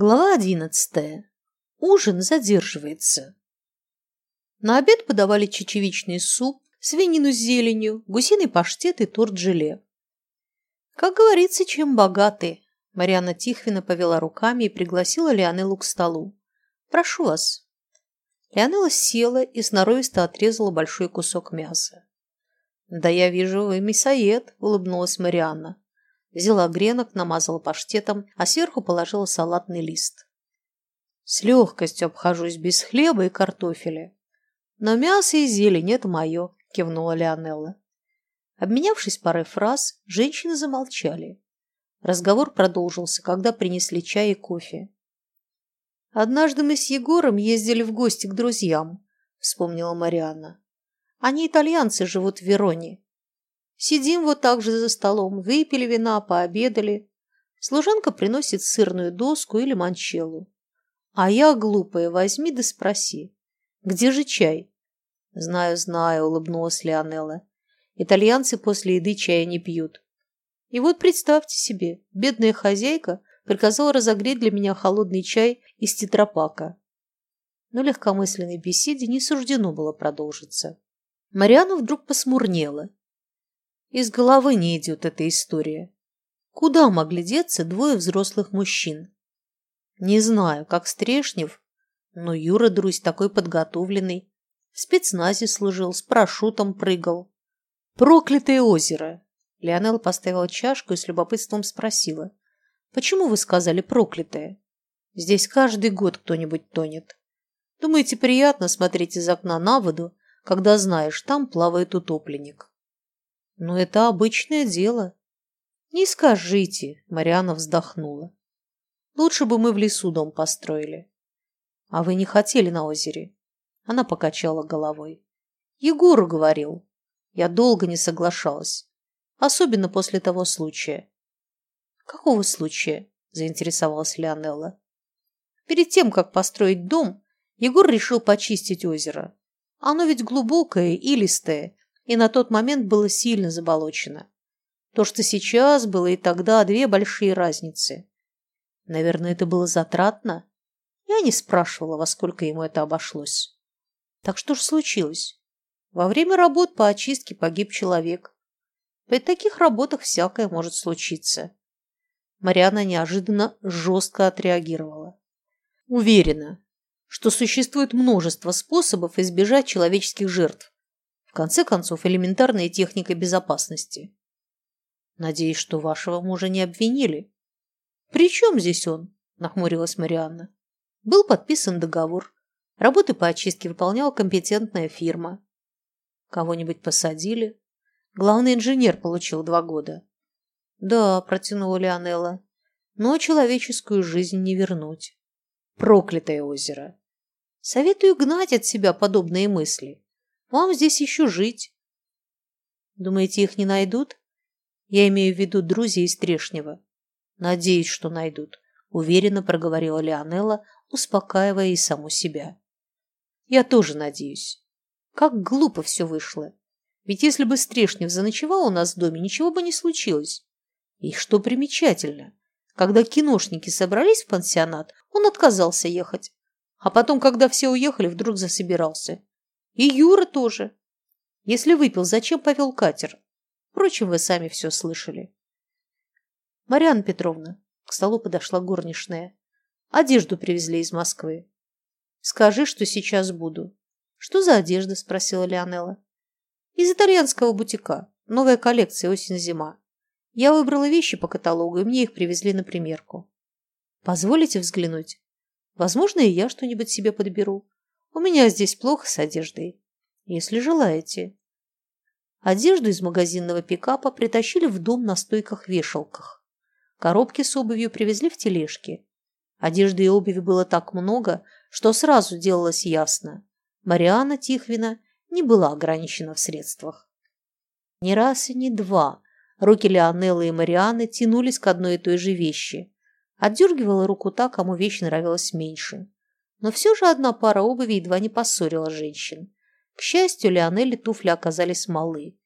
Глава одиннадцатая. Ужин задерживается. На обед подавали чечевичный суп, свинину с зеленью, гусиный паштет и торт-желе. Как говорится, чем богаты. Марьяна Тихвина повела руками и пригласила Леонеллу к столу. «Прошу вас». Леонелла села и сноровисто отрезала большой кусок мяса. «Да я вижу, вы мясоед», — улыбнулась Марианна. Взяла гренок, намазала паштетом, а сверху положила салатный лист. С легкостью обхожусь без хлеба и картофеля. Но мясо и зелень – это мое, кивнула Леонелла. Обменявшись парой фраз, женщины замолчали. Разговор продолжился, когда принесли чай и кофе. «Однажды мы с Егором ездили в гости к друзьям», – вспомнила Марианна. «Они итальянцы, живут в Вероне. Сидим вот так же за столом, выпили вина, пообедали. Служанка приносит сырную доску или манчеллу. А я, глупая, возьми да спроси. Где же чай? Знаю, знаю, улыбнулась Леонелла. Итальянцы после еды чая не пьют. И вот представьте себе, бедная хозяйка приказала разогреть для меня холодный чай из тетрапака. Но легкомысленной беседе не суждено было продолжиться. Мариана вдруг посмурнела из головы не идет эта история. Куда могли деться двое взрослых мужчин? Не знаю, как Стрешнев, но Юра Друзь такой подготовленный. В спецназе служил, с парашютом прыгал. Проклятое озеро! Леонел поставила чашку и с любопытством спросила. Почему вы сказали проклятое? Здесь каждый год кто-нибудь тонет. Думаете, приятно смотреть из окна на воду, когда знаешь, там плавает утопленник? Но это обычное дело. Не скажите, Мариана вздохнула. Лучше бы мы в лесу дом построили. А вы не хотели на озере? Она покачала головой. Егору говорил. Я долго не соглашалась. Особенно после того случая. Какого случая? Заинтересовалась Леонелла. Перед тем, как построить дом, Егор решил почистить озеро. Оно ведь глубокое и листое, и на тот момент было сильно заболочено. То, что сейчас было и тогда, две большие разницы. Наверное, это было затратно. Я не спрашивала, во сколько ему это обошлось. Так что же случилось? Во время работ по очистке погиб человек. При таких работах всякое может случиться. Мариана неожиданно жестко отреагировала. Уверена, что существует множество способов избежать человеческих жертв конце концов, элементарная техника безопасности. Надеюсь, что вашего мужа не обвинили. При чем здесь он? Нахмурилась Марианна. Был подписан договор. Работы по очистке выполняла компетентная фирма. Кого-нибудь посадили? Главный инженер получил два года. Да, протянула Леонелла, но человеческую жизнь не вернуть. Проклятое озеро. Советую гнать от себя подобные мысли. Вам здесь еще жить. Думаете, их не найдут? Я имею в виду друзей из Трешнего. Надеюсь, что найдут, уверенно проговорила Леонелла, успокаивая и саму себя. Я тоже надеюсь. Как глупо все вышло. Ведь если бы Стрешнев заночевал у нас в доме, ничего бы не случилось. И что примечательно, когда киношники собрались в пансионат, он отказался ехать. А потом, когда все уехали, вдруг засобирался. И Юра тоже. Если выпил, зачем повел катер? Впрочем, вы сами все слышали. Марьяна Петровна, к столу подошла горничная. Одежду привезли из Москвы. Скажи, что сейчас буду. Что за одежда? Спросила Леонелла. Из итальянского бутика. Новая коллекция осень-зима. Я выбрала вещи по каталогу, и мне их привезли на примерку. Позволите взглянуть? Возможно, и я что-нибудь себе подберу. У меня здесь плохо с одеждой, если желаете. Одежду из магазинного пикапа притащили в дом на стойках-вешалках. Коробки с обувью привезли в тележке. Одежды и обуви было так много, что сразу делалось ясно. Мариана Тихвина не была ограничена в средствах. Ни раз и ни два руки Леонеллы и Марианы тянулись к одной и той же вещи. Отдергивала руку та, кому вещь нравилась меньше. Но все же одна пара обуви едва не поссорила женщин. К счастью, Леонелли туфли оказались малы,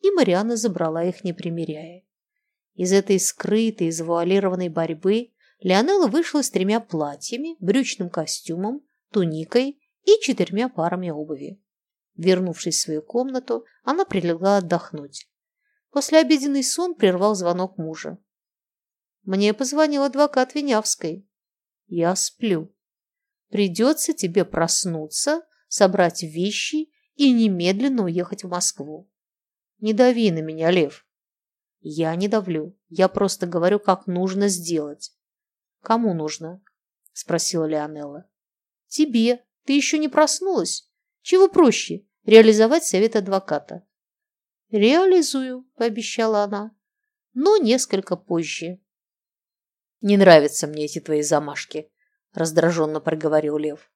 и Марианна забрала их, не примеряя. Из этой скрытой, завуалированной борьбы Леонелла вышла с тремя платьями, брючным костюмом, туникой и четырьмя парами обуви. Вернувшись в свою комнату, она прилегла отдохнуть. После обеденный сон прервал звонок мужа. Мне позвонил адвокат Винявской. Я сплю. Придется тебе проснуться, собрать вещи и немедленно уехать в Москву. Не дави на меня, Лев. Я не давлю. Я просто говорю, как нужно сделать. Кому нужно? Спросила Леонелла. Тебе. Ты еще не проснулась? Чего проще? Реализовать совет адвоката. Реализую, пообещала она, но несколько позже. Не нравятся мне эти твои замашки, раздраженно проговорил Лев.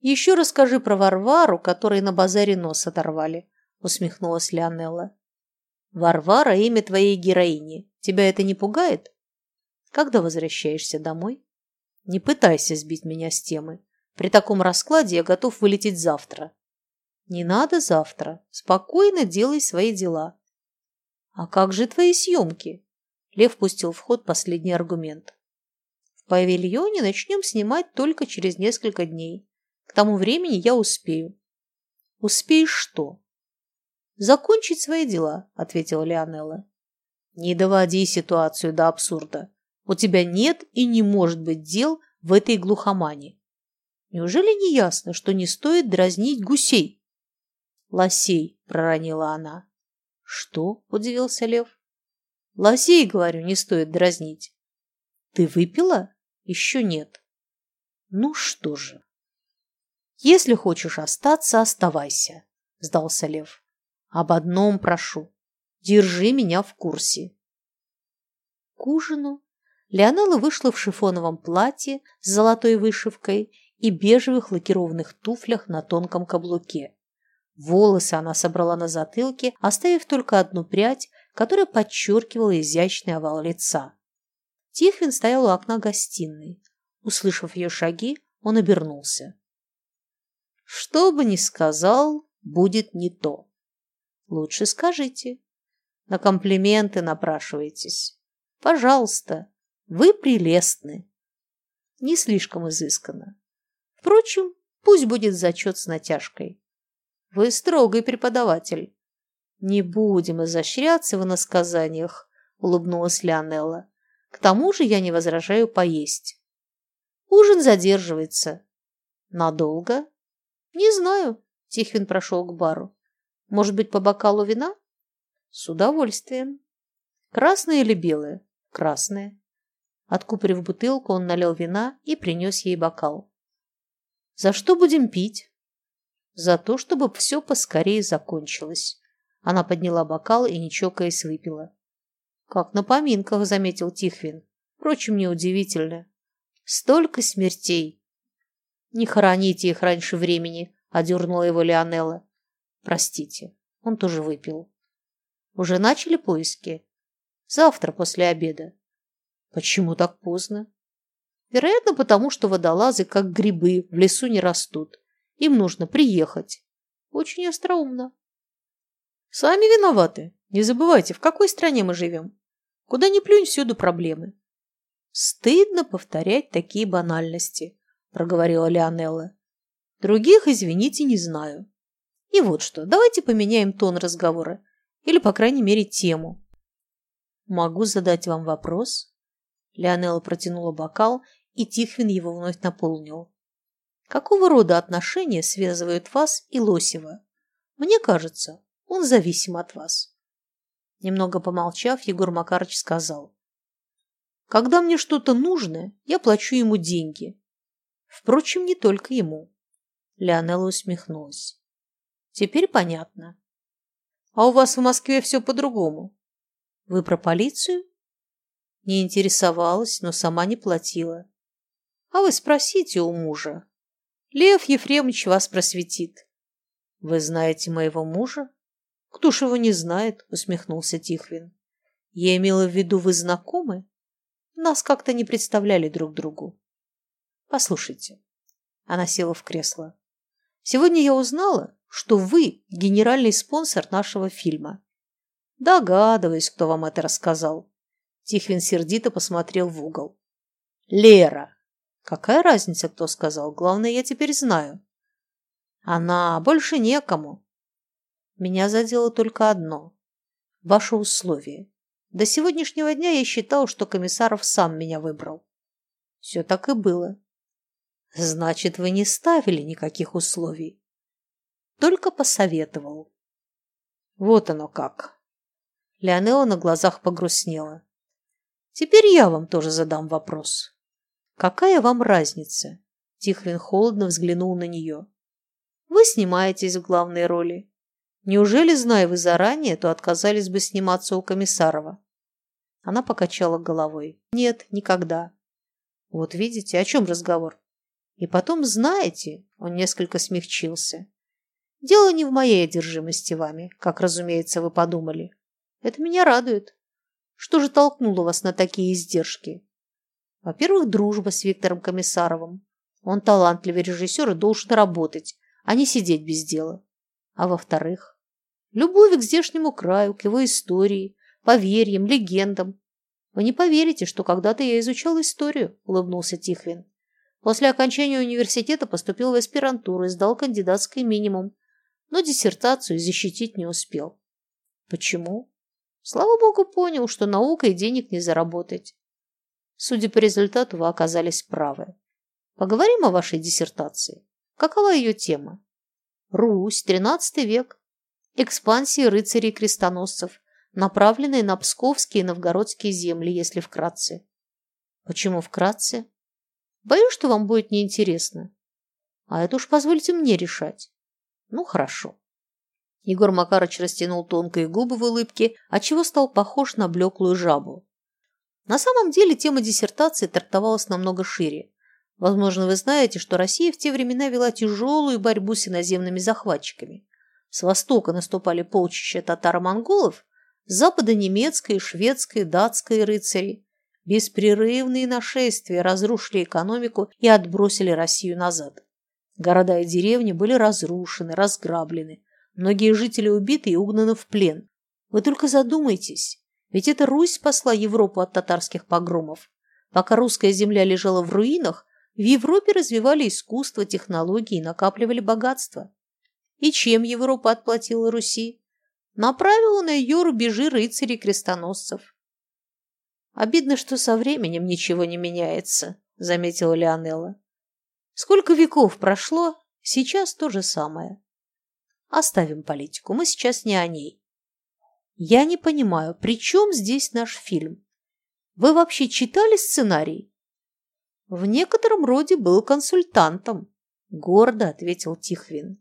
Еще расскажи про Варвару, которой на базаре нос оторвали, усмехнулась Леонелла. Варвара – имя твоей героини. Тебя это не пугает? Когда возвращаешься домой? Не пытайся сбить меня с темы. При таком раскладе я готов вылететь завтра. Не надо завтра. Спокойно делай свои дела. А как же твои съемки? Лев пустил в ход последний аргумент. Павильоне начнем снимать только через несколько дней. К тому времени я успею. Успеешь что? Закончить свои дела, ответила Леонелла. Не доводи ситуацию до абсурда. У тебя нет и не может быть дел в этой глухомане. Неужели не ясно, что не стоит дразнить гусей? Лосей, проронила она. Что? Удивился Лев. Лосей, говорю, не стоит дразнить. Ты выпила? Еще нет. Ну что же. Если хочешь остаться, оставайся, сдался Лев. Об одном прошу. Держи меня в курсе. К ужину Леонелла вышла в шифоновом платье с золотой вышивкой и бежевых лакированных туфлях на тонком каблуке. Волосы она собрала на затылке, оставив только одну прядь, которая подчеркивала изящный овал лица. Тихвин стоял у окна гостиной. Услышав ее шаги, он обернулся. «Что бы ни сказал, будет не то. Лучше скажите. На комплименты напрашиваетесь. Пожалуйста, вы прелестны. Не слишком изысканно. Впрочем, пусть будет зачет с натяжкой. Вы строгий преподаватель. Не будем изощряться в иносказаниях, улыбнулась Леонелла. К тому же я не возражаю поесть. Ужин задерживается. Надолго? Не знаю. Тихвин прошел к бару. Может быть, по бокалу вина? С удовольствием. Красное или белое? Красное. Откупорив бутылку, он налил вина и принес ей бокал. «За что будем пить?» «За то, чтобы все поскорее закончилось». Она подняла бокал и, не чокаясь, выпила. «Как на поминках», — заметил Тихвин. «Впрочем, неудивительно. Столько смертей!» «Не хороните их раньше времени», — одернула его Леонелла. «Простите, он тоже выпил». «Уже начали поиски?» «Завтра после обеда». Почему так поздно? Вероятно, потому что водолазы, как грибы, в лесу не растут. Им нужно приехать. Очень остроумно. Сами виноваты. Не забывайте, в какой стране мы живем. Куда ни плюнь, всюду проблемы. Стыдно повторять такие банальности, проговорила Леонелла. Других, извините, не знаю. И вот что, давайте поменяем тон разговора. Или, по крайней мере, тему. Могу задать вам вопрос? Леонелла протянула бокал, и Тихвин его вновь наполнил. Какого рода отношения связывают вас и Лосева? Мне кажется, он зависим от вас. Немного помолчав, Егор Макарович сказал. Когда мне что-то нужно, я плачу ему деньги. Впрочем, не только ему. Леонелла усмехнулась. Теперь понятно. А у вас в Москве все по-другому. Вы про полицию? Не интересовалась, но сама не платила. А вы спросите у мужа. Лев Ефремович вас просветит. Вы знаете моего мужа? Кто его не знает, усмехнулся Тихвин. Я имела в виду, вы знакомы? Нас как-то не представляли друг другу. Послушайте. Она села в кресло. Сегодня я узнала, что вы генеральный спонсор нашего фильма. Догадываюсь, кто вам это рассказал. Тихвин сердито посмотрел в угол. Лера. Какая разница, кто сказал? Главное, я теперь знаю. Она. Больше некому. Меня задело только одно. Ваше условие. До сегодняшнего дня я считал, что Комиссаров сам меня выбрал. Все так и было. Значит, вы не ставили никаких условий. Только посоветовал. Вот оно как. Леонела на глазах погрустнела. Теперь я вам тоже задам вопрос. Какая вам разница? Тихвин холодно взглянул на нее. Вы снимаетесь в главной роли. Неужели, зная вы заранее, то отказались бы сниматься у Комиссарова? Она покачала головой. Нет, никогда. Вот видите, о чем разговор? И потом, знаете, он несколько смягчился. Дело не в моей одержимости вами, как, разумеется, вы подумали. Это меня радует. Что же толкнуло вас на такие издержки? Во-первых, дружба с Виктором Комиссаровым. Он талантливый режиссер и должен работать, а не сидеть без дела. А во-вторых, любовь к здешнему краю, к его истории, поверьям, легендам. Вы не поверите, что когда-то я изучал историю, улыбнулся Тихвин. После окончания университета поступил в аспирантуру и сдал кандидатский минимум, но диссертацию защитить не успел. Почему? Слава богу, понял, что наукой денег не заработать. Судя по результату, вы оказались правы. Поговорим о вашей диссертации. Какова ее тема? Русь, XIII век. Экспансии рыцарей-крестоносцев, направленные на псковские и новгородские земли, если вкратце. Почему вкратце? Боюсь, что вам будет неинтересно. А это уж позвольте мне решать. Ну, хорошо. Егор Макарыч растянул тонкие губы в улыбке, отчего стал похож на блеклую жабу. На самом деле тема диссертации трактовалась намного шире. Возможно, вы знаете, что Россия в те времена вела тяжелую борьбу с иноземными захватчиками. С востока наступали полчища татаро-монголов, с запада немецкие, шведские, датские рыцари. Беспрерывные нашествия разрушили экономику и отбросили Россию назад. Города и деревни были разрушены, разграблены. Многие жители убиты и угнаны в плен. Вы только задумайтесь, ведь это Русь спасла Европу от татарских погромов. Пока русская земля лежала в руинах, в Европе развивали искусство, технологии и накапливали богатство. И чем Европа отплатила Руси? Направила на ее рубежи рыцарей крестоносцев. Обидно, что со временем ничего не меняется, заметила Леонелла. Сколько веков прошло, сейчас то же самое. Оставим политику, мы сейчас не о ней. Я не понимаю, при чем здесь наш фильм? Вы вообще читали сценарий? В некотором роде был консультантом, гордо ответил Тихвин.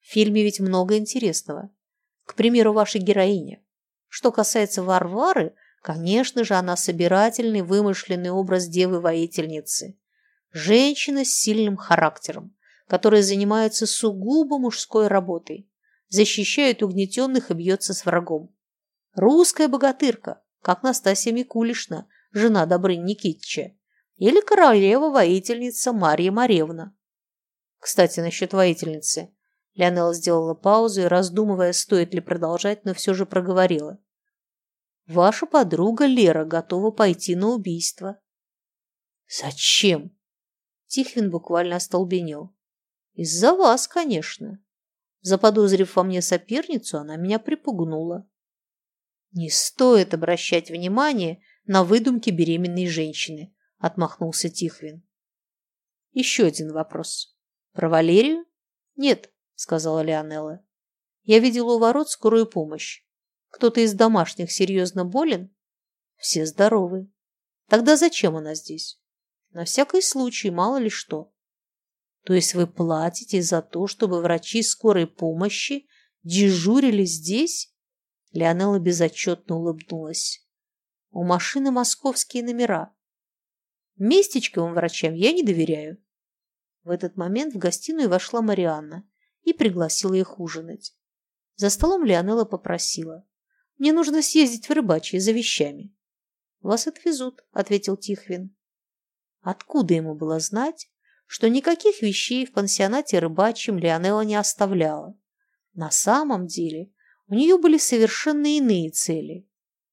В фильме ведь много интересного. К примеру, вашей героине. Что касается Варвары, конечно же, она собирательный, вымышленный образ девы-воительницы. Женщина с сильным характером, которая занимается сугубо мужской работой, защищает угнетенных и бьется с врагом. Русская богатырка, как Настасья Микулишна, жена Добрыни Никитича, или королева-воительница Марья Маревна. Кстати, насчет воительницы. Леонела сделала паузу и, раздумывая, стоит ли продолжать, но все же проговорила. Ваша подруга Лера готова пойти на убийство. Зачем? Тихвин буквально остолбенел. Из-за вас, конечно. Заподозрив во мне соперницу, она меня припугнула. Не стоит обращать внимание на выдумки беременной женщины, отмахнулся Тихвин. Еще один вопрос. Про Валерию? Нет, сказала Леонелла. Я видела у ворот скорую помощь. Кто-то из домашних серьезно болен? Все здоровы. Тогда зачем она здесь? На всякий случай, мало ли что. То есть вы платите за то, чтобы врачи скорой помощи дежурили здесь? Леонела безотчетно улыбнулась. У машины московские номера. Местечковым врачам я не доверяю. В этот момент в гостиную вошла Марианна и пригласила их ужинать. За столом Леонела попросила. «Мне нужно съездить в рыбачье за вещами». «Вас отвезут», — ответил Тихвин. Откуда ему было знать, что никаких вещей в пансионате рыбачьем Леонела не оставляла? На самом деле у нее были совершенно иные цели.